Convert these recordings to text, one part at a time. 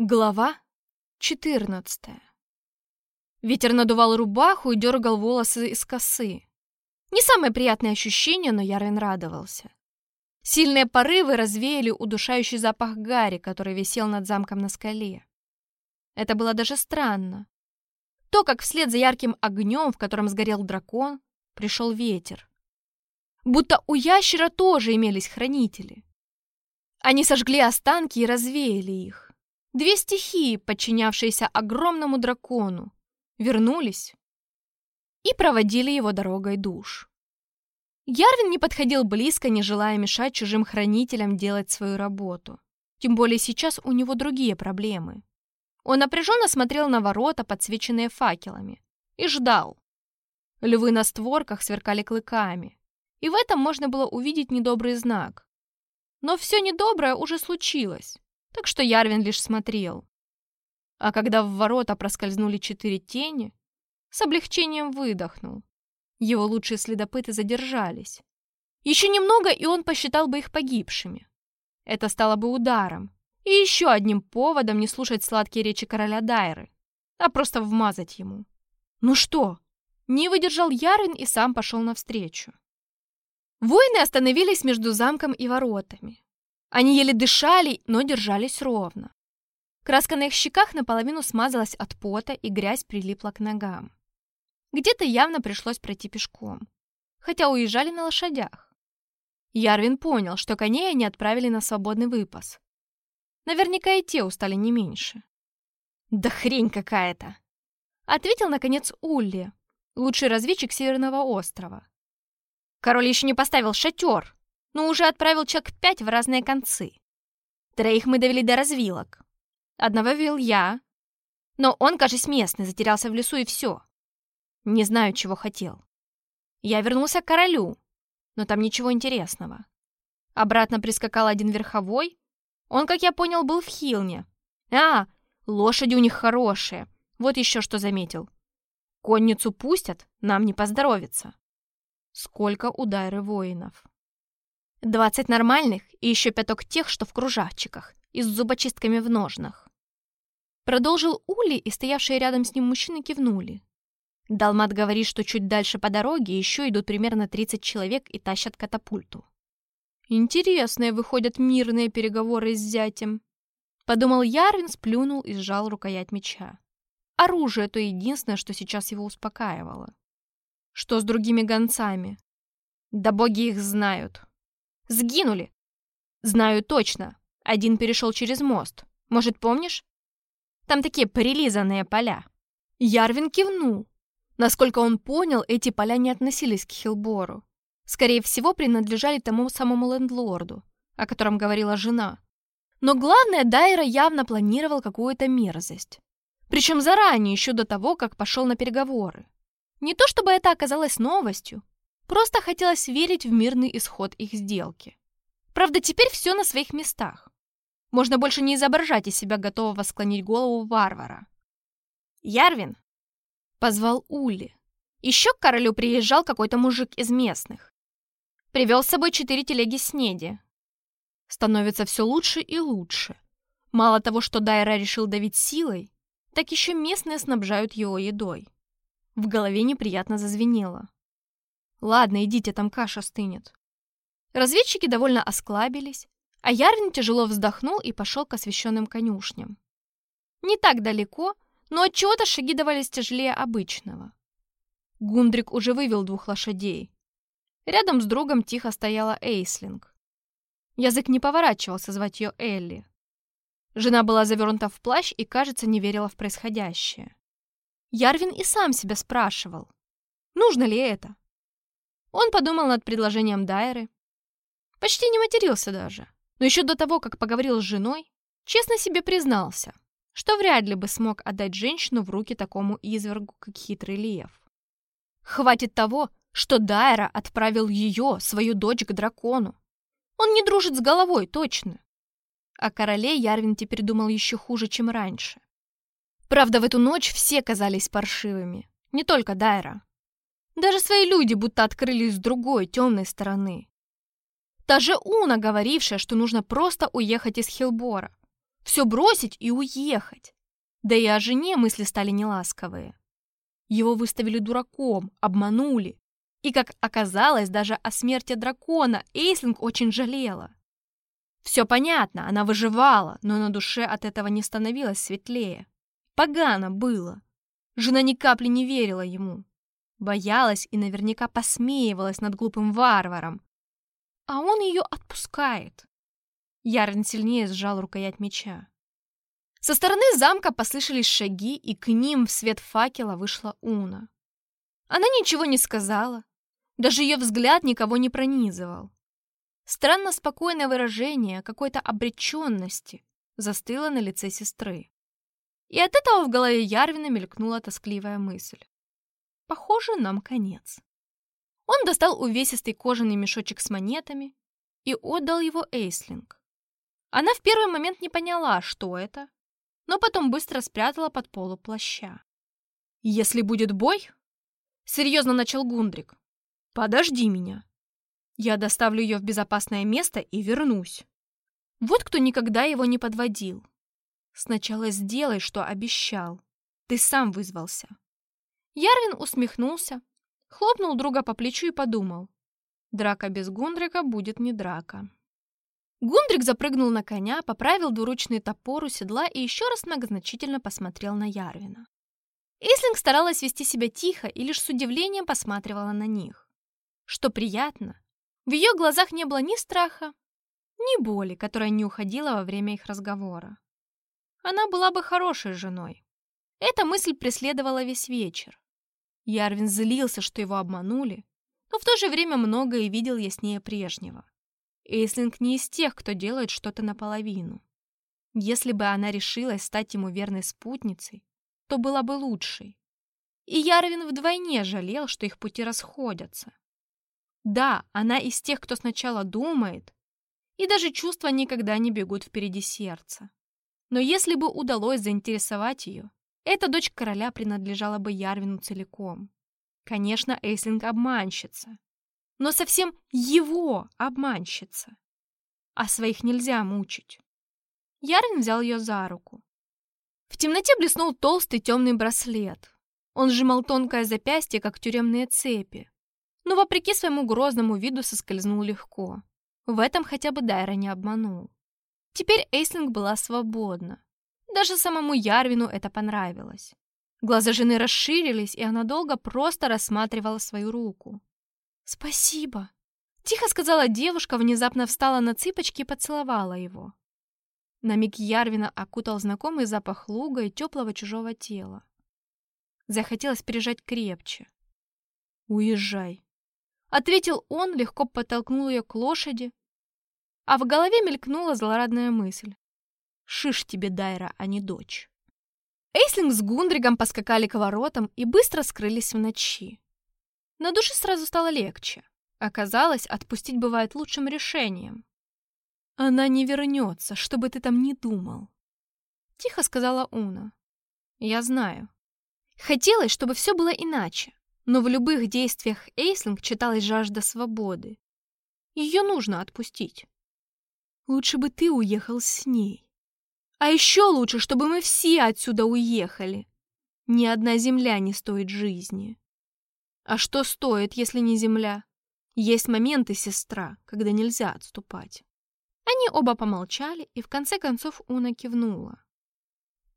Глава 14 Ветер надувал рубаху и дергал волосы из косы. Не самое приятное ощущение, но Ярвин радовался. Сильные порывы развеяли удушающий запах гари, который висел над замком на скале. Это было даже странно. То, как вслед за ярким огнем, в котором сгорел дракон, пришел ветер. Будто у ящера тоже имелись хранители. Они сожгли останки и развеяли их. Две стихии, подчинявшиеся огромному дракону, вернулись и проводили его дорогой душ. Ярвин не подходил близко, не желая мешать чужим хранителям делать свою работу. Тем более сейчас у него другие проблемы. Он напряженно смотрел на ворота, подсвеченные факелами, и ждал. Львы на створках сверкали клыками, и в этом можно было увидеть недобрый знак. Но все недоброе уже случилось так что Ярвин лишь смотрел. А когда в ворота проскользнули четыре тени, с облегчением выдохнул. Его лучшие следопыты задержались. Еще немного, и он посчитал бы их погибшими. Это стало бы ударом и еще одним поводом не слушать сладкие речи короля Дайры, а просто вмазать ему. Ну что? Не выдержал Ярвин и сам пошел навстречу. Воины остановились между замком и воротами. Они еле дышали, но держались ровно. Краска на их щеках наполовину смазалась от пота, и грязь прилипла к ногам. Где-то явно пришлось пройти пешком, хотя уезжали на лошадях. Ярвин понял, что коней они отправили на свободный выпас. Наверняка и те устали не меньше. «Да хрень какая-то!» Ответил, наконец, Улли, лучший разведчик Северного острова. «Король еще не поставил шатер!» Но уже отправил человек пять в разные концы. Троих мы довели до развилок. Одного вел я, но он, кажется, местный, затерялся в лесу и все. Не знаю, чего хотел. Я вернулся к королю, но там ничего интересного. Обратно прискакал один верховой. Он, как я понял, был в Хилне. А, лошади у них хорошие. Вот еще что заметил. Конницу пустят, нам не поздоровится. Сколько у Дайры воинов. Двадцать нормальных и еще пяток тех, что в кружавчиках и с зубочистками в ножнах. Продолжил Ули, и стоявшие рядом с ним мужчины кивнули. Далмат говорит, что чуть дальше по дороге еще идут примерно 30 человек и тащат катапульту. Интересные выходят мирные переговоры с зятем. Подумал Ярвин, сплюнул и сжал рукоять меча. Оружие — то единственное, что сейчас его успокаивало. Что с другими гонцами? Да боги их знают. Сгинули. Знаю точно. Один перешел через мост. Может, помнишь? Там такие прилизанные поля. Ярвин кивнул. Насколько он понял, эти поля не относились к Хилбору. Скорее всего, принадлежали тому самому лендлорду, о котором говорила жена. Но главное, Дайра явно планировал какую-то мерзость. Причем заранее, еще до того, как пошел на переговоры. Не то чтобы это оказалось новостью, Просто хотелось верить в мирный исход их сделки. Правда, теперь все на своих местах. Можно больше не изображать из себя готового склонить голову варвара. «Ярвин!» — позвал Ули. Еще к королю приезжал какой-то мужик из местных. Привел с собой четыре телеги снеди. Становится все лучше и лучше. Мало того, что Дайра решил давить силой, так еще местные снабжают его едой. В голове неприятно зазвенело. Ладно, идите, там каша стынет. Разведчики довольно осклабились, а Ярвин тяжело вздохнул и пошел к освещенным конюшням. Не так далеко, но отчего-то шаги давались тяжелее обычного. Гундрик уже вывел двух лошадей. Рядом с другом тихо стояла Эйслинг. Язык не поворачивался звать ее Элли. Жена была завернута в плащ и, кажется, не верила в происходящее. Ярвин и сам себя спрашивал, нужно ли это. Он подумал над предложением Дайры. Почти не матерился даже. Но еще до того, как поговорил с женой, честно себе признался, что вряд ли бы смог отдать женщину в руки такому извергу, как хитрый Лев. Хватит того, что Дайра отправил ее, свою дочь, к дракону. Он не дружит с головой, точно. О короле Ярвин теперь думал еще хуже, чем раньше. Правда, в эту ночь все казались паршивыми, не только Дайра. Даже свои люди будто открылись с другой, темной стороны. Та же Уна, говорившая, что нужно просто уехать из Хилбора. Все бросить и уехать. Да и о жене мысли стали неласковые. Его выставили дураком, обманули. И, как оказалось, даже о смерти дракона Эйслинг очень жалела. Все понятно, она выживала, но на душе от этого не становилось светлее. Погано было. Жена ни капли не верила ему. Боялась и наверняка посмеивалась над глупым варваром. А он ее отпускает. Ярн сильнее сжал рукоять меча. Со стороны замка послышались шаги, и к ним в свет факела вышла Уна. Она ничего не сказала, даже ее взгляд никого не пронизывал. Странно спокойное выражение какой-то обреченности застыло на лице сестры. И от этого в голове Ярвина мелькнула тоскливая мысль. Похоже, нам конец. Он достал увесистый кожаный мешочек с монетами и отдал его Эйслинг. Она в первый момент не поняла, что это, но потом быстро спрятала под полу плаща. «Если будет бой...» — серьезно начал Гундрик. «Подожди меня. Я доставлю ее в безопасное место и вернусь». Вот кто никогда его не подводил. Сначала сделай, что обещал. Ты сам вызвался. Ярвин усмехнулся, хлопнул друга по плечу и подумал. Драка без Гундрика будет не драка. Гундрик запрыгнул на коня, поправил двуручный топор у седла и еще раз многозначительно посмотрел на Ярвина. Ислинг старалась вести себя тихо и лишь с удивлением посматривала на них. Что приятно, в ее глазах не было ни страха, ни боли, которая не уходила во время их разговора. Она была бы хорошей женой. Эта мысль преследовала весь вечер. Ярвин злился, что его обманули, но в то же время многое видел яснее прежнего. Эйслинг не из тех, кто делает что-то наполовину. Если бы она решилась стать ему верной спутницей, то была бы лучшей. И Ярвин вдвойне жалел, что их пути расходятся. Да, она из тех, кто сначала думает, и даже чувства никогда не бегут впереди сердца. Но если бы удалось заинтересовать ее, эта дочь короля принадлежала бы Ярвину целиком. Конечно, Эйслинг обманщица, но совсем его обманщица. А своих нельзя мучить. Ярвин взял ее за руку. В темноте блеснул толстый темный браслет. Он сжимал тонкое запястье, как тюремные цепи. Но, вопреки своему грозному виду, соскользнул легко. В этом хотя бы Дайра не обманул. Теперь Эйслинг была свободна. Даже самому Ярвину это понравилось. Глаза жены расширились, и она долго просто рассматривала свою руку. «Спасибо!» — тихо сказала девушка, внезапно встала на цыпочки и поцеловала его. На миг Ярвина окутал знакомый запах луга и теплого чужого тела. Захотелось прижать крепче. «Уезжай!» — ответил он, легко подтолкнул ее к лошади, а в голове мелькнула злорадная мысль. «Шиш тебе, Дайра, а не дочь!» Эйслинг с Гундригом поскакали к воротам и быстро скрылись в ночи. На душе сразу стало легче. Оказалось, отпустить бывает лучшим решением. «Она не вернется, чтобы ты там не думал», — тихо сказала Уна. «Я знаю. Хотелось, чтобы все было иначе, но в любых действиях Эйслинг читалась жажда свободы. Ее нужно отпустить. Лучше бы ты уехал с ней. А еще лучше, чтобы мы все отсюда уехали. Ни одна земля не стоит жизни. А что стоит, если не земля? Есть моменты, сестра, когда нельзя отступать. Они оба помолчали, и в конце концов Уна кивнула.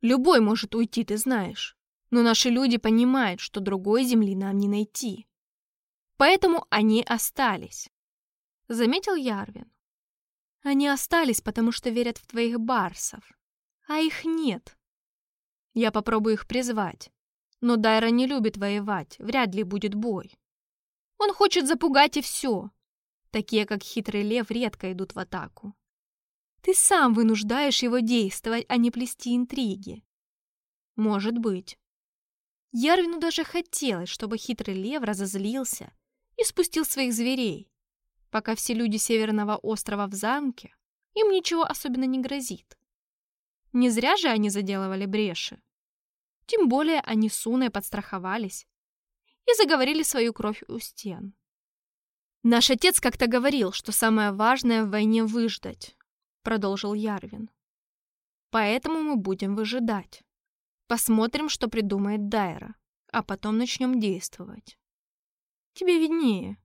Любой может уйти, ты знаешь. Но наши люди понимают, что другой земли нам не найти. Поэтому они остались. Заметил Ярвин. Они остались, потому что верят в твоих барсов. А их нет. Я попробую их призвать. Но Дайра не любит воевать, вряд ли будет бой. Он хочет запугать и все. Такие, как хитрый лев, редко идут в атаку. Ты сам вынуждаешь его действовать, а не плести интриги. Может быть. Ярвину даже хотелось, чтобы хитрый лев разозлился и спустил своих зверей. Пока все люди Северного острова в замке, им ничего особенно не грозит. Не зря же они заделывали бреши. Тем более они с Уной подстраховались и заговорили свою кровь у стен. «Наш отец как-то говорил, что самое важное в войне выждать», — продолжил Ярвин. Поэтому мы будем выжидать. Посмотрим, что придумает Дайра, а потом начнем действовать. Тебе виднее.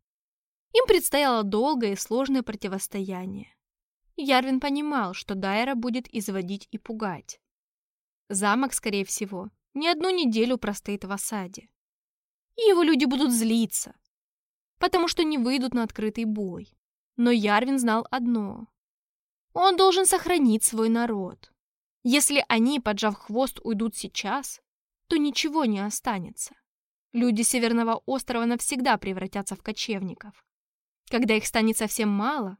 Им предстояло долгое и сложное противостояние. Ярвин понимал, что Дайра будет изводить и пугать. Замок, скорее всего, не одну неделю простоит в осаде. И его люди будут злиться, потому что не выйдут на открытый бой. Но Ярвин знал одно. Он должен сохранить свой народ. Если они, поджав хвост, уйдут сейчас, то ничего не останется. Люди Северного острова навсегда превратятся в кочевников. Когда их станет совсем мало,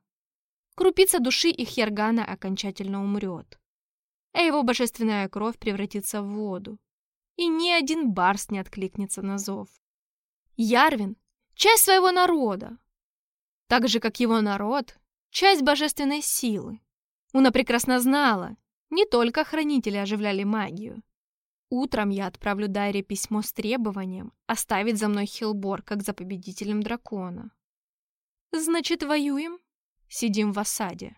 крупица души их Яргана окончательно умрет, а его божественная кровь превратится в воду, и ни один барс не откликнется на зов. Ярвин — часть своего народа, так же, как его народ — часть божественной силы. Уна прекрасно знала, не только хранители оживляли магию. Утром я отправлю Дайре письмо с требованием оставить за мной Хилбор, как за победителем дракона. Значит, воюем? Сидим в осаде.